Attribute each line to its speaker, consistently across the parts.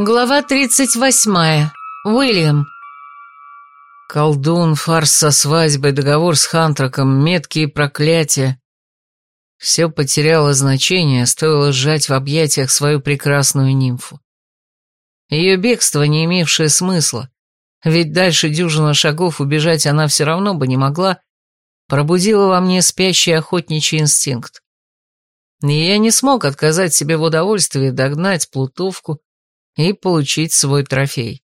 Speaker 1: Глава 38. Уильям.
Speaker 2: Колдун, фарс со свадьбой, договор с Хантраком, метки и проклятия. Все потеряло значение, стоило сжать в объятиях свою прекрасную нимфу. Ее бегство, не имевшее смысла, ведь дальше дюжина шагов убежать она все равно бы не могла, пробудило во мне спящий охотничий инстинкт. И я не смог отказать себе в удовольствии догнать плутовку, и получить свой трофей.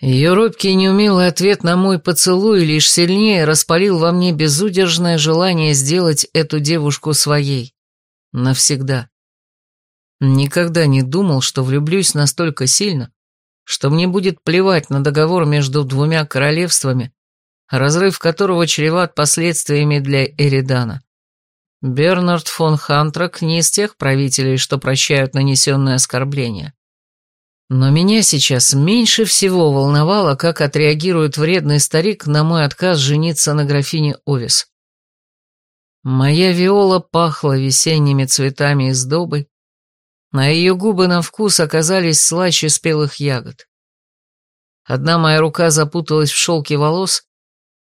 Speaker 2: Ее робкий неумелый ответ на мой поцелуй лишь сильнее распалил во мне безудержное желание сделать эту девушку своей. Навсегда. Никогда не думал, что влюблюсь настолько сильно, что мне будет плевать на договор между двумя королевствами, разрыв которого чреват последствиями для Эридана. Бернард фон Хантрак не из тех правителей, что прощают нанесенные оскорбления. Но меня сейчас меньше всего волновало, как отреагирует вредный старик на мой отказ жениться на графине Овис. Моя виола пахла весенними цветами и сдобой, а ее губы на вкус оказались слаще спелых ягод. Одна моя рука запуталась в шелке волос,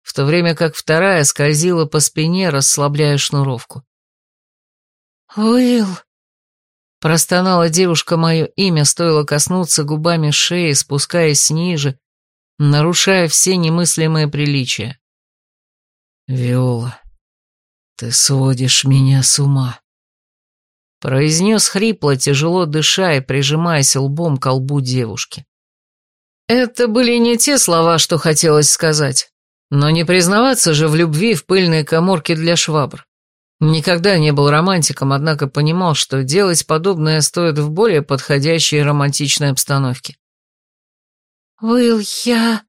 Speaker 2: в то время как вторая скользила по спине, расслабляя шнуровку.
Speaker 1: «Уилл!»
Speaker 2: Простонала девушка мое имя, стоило коснуться губами шеи, спускаясь ниже, нарушая все немыслимые приличия. «Виола, ты сводишь меня с ума», — произнес хрипло, тяжело дыша и прижимаясь лбом к лбу девушки. Это были не те слова, что хотелось сказать, но не признаваться же в любви в пыльной коморке для швабр. Никогда не был романтиком, однако понимал, что делать подобное стоит в более подходящей романтичной обстановке.
Speaker 1: «Уилл, я...»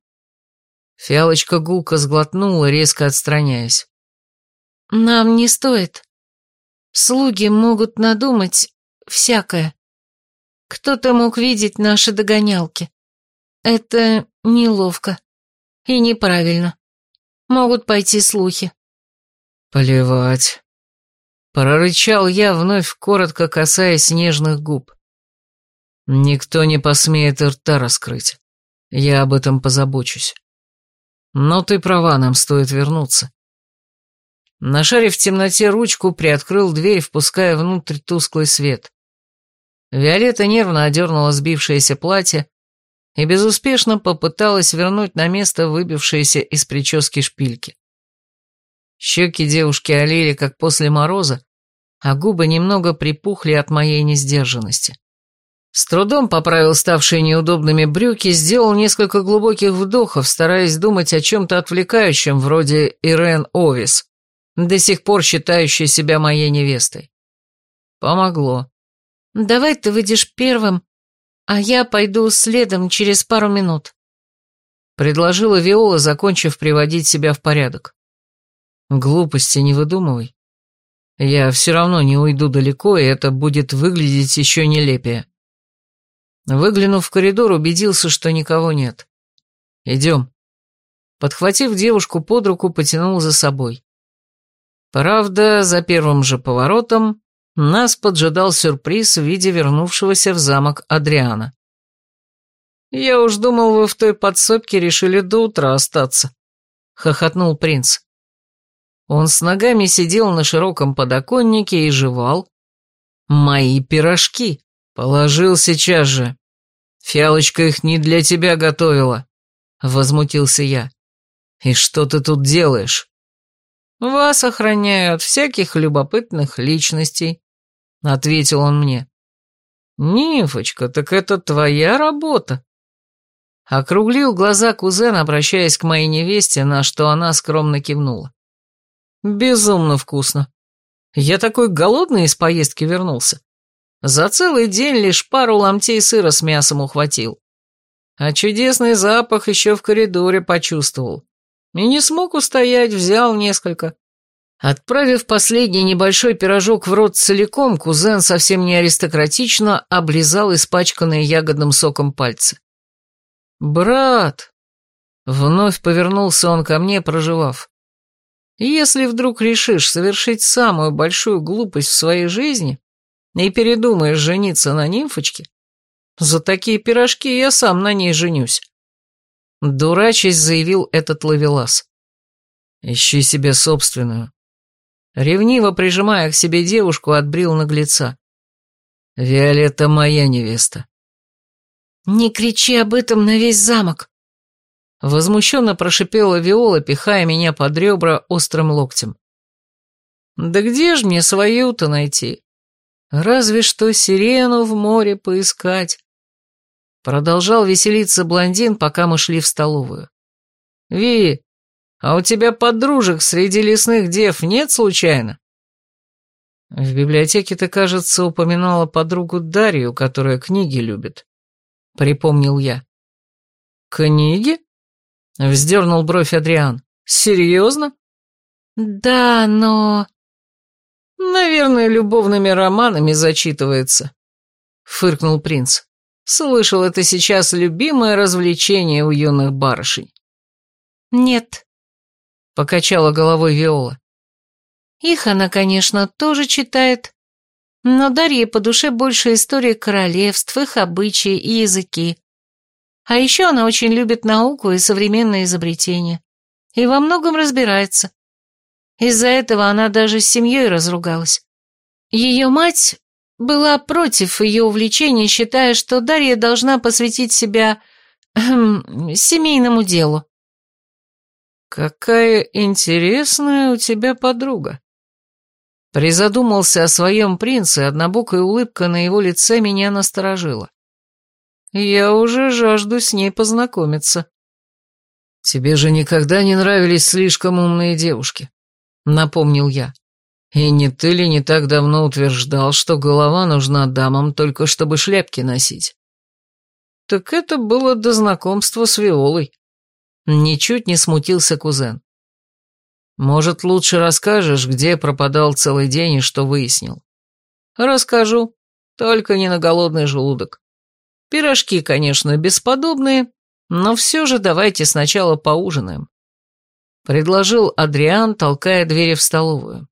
Speaker 2: Фиалочка гулко сглотнула, резко отстраняясь.
Speaker 1: «Нам не стоит. Слуги могут надумать всякое. Кто-то мог видеть наши догонялки. Это неловко и неправильно. Могут пойти слухи».
Speaker 2: «Плевать. Прорычал я, вновь коротко касаясь нежных губ. Никто не посмеет рта раскрыть. Я об этом позабочусь. Но ты права, нам стоит вернуться. Нашарив в темноте ручку, приоткрыл дверь, впуская внутрь тусклый свет. Виолетта нервно одернула сбившееся платье и безуспешно попыталась вернуть на место выбившиеся из прически шпильки. Щеки девушки олели, как после мороза, а губы немного припухли от моей несдержанности. С трудом поправил ставшие неудобными брюки, сделал несколько глубоких вдохов, стараясь думать о чем-то отвлекающем, вроде Ирен Овис, до сих пор считающей себя моей невестой. Помогло.
Speaker 1: «Давай ты выйдешь первым, а я пойду следом через пару минут»,
Speaker 2: предложила Виола, закончив приводить себя в порядок. Глупости не выдумывай. Я все равно не уйду далеко, и это будет выглядеть еще нелепее. Выглянув в коридор, убедился, что никого нет. Идем. Подхватив девушку под руку, потянул за собой. Правда, за первым же поворотом нас поджидал сюрприз в виде вернувшегося в замок Адриана. «Я уж думал, вы в той подсобке решили до утра остаться», — хохотнул принц. Он с ногами сидел на широком подоконнике и жевал. «Мои пирожки!» «Положил сейчас же. Фиалочка их не для тебя готовила», — возмутился я. «И что ты тут делаешь?» «Вас охраняют от всяких любопытных личностей», — ответил он мне. «Нимфочка, так это твоя работа?» Округлил глаза кузен, обращаясь к моей невесте, на что она скромно кивнула. Безумно вкусно. Я такой голодный из поездки вернулся. За целый день лишь пару ломтей сыра с мясом ухватил. А чудесный запах еще в коридоре почувствовал. И не смог устоять, взял несколько. Отправив последний небольшой пирожок в рот целиком, кузен совсем не аристократично облизал испачканные ягодным соком пальцы. «Брат!» Вновь повернулся он ко мне, проживав. Если вдруг решишь совершить самую большую глупость в своей жизни и передумаешь жениться на нимфочке, За такие пирожки я сам на ней женюсь. Дурачись заявил этот ловелас. Ищи себе собственную. Ревниво прижимая к себе девушку, отбрил наглеца. Виолетта моя невеста.
Speaker 1: Не кричи об этом на весь замок.
Speaker 2: Возмущенно прошипела Виола, пихая меня под ребра острым локтем. Да где ж мне свою-то найти? Разве что сирену в море поискать. Продолжал веселиться блондин, пока мы шли в столовую. «Ви, а у тебя подружек среди лесных дев нет случайно?» В библиотеке ты, кажется, упоминала подругу Дарью, которая книги любит. Припомнил я. Книги? Вздернул бровь Адриан. Серьезно?
Speaker 1: Да, но...
Speaker 2: Наверное, любовными романами зачитывается. Фыркнул принц. Слышал, это сейчас любимое развлечение у юных барышень.
Speaker 1: Нет.
Speaker 2: Покачала головой Виола.
Speaker 1: Их она, конечно, тоже читает, но Дарье по душе больше истории королевств, их обычаи и языки. А еще она очень любит науку и современные изобретения. И во многом разбирается. Из-за этого она даже с семьей разругалась. Ее мать была против ее увлечения, считая, что Дарья должна посвятить себя эм, семейному делу.
Speaker 2: «Какая интересная у тебя подруга», Призадумался о своем принце, однобокая улыбка на его лице меня насторожила. Я уже жажду с ней познакомиться. Тебе же никогда не нравились слишком умные девушки, напомнил я. И не ты ли не так давно утверждал, что голова нужна дамам только чтобы шляпки носить? Так это было до знакомства с Виолой. Ничуть не смутился кузен. Может, лучше расскажешь, где пропадал целый день и что выяснил? Расскажу, только не на голодный желудок. Пирожки, конечно, бесподобные, но все же давайте сначала поужинаем. Предложил Адриан, толкая двери в столовую.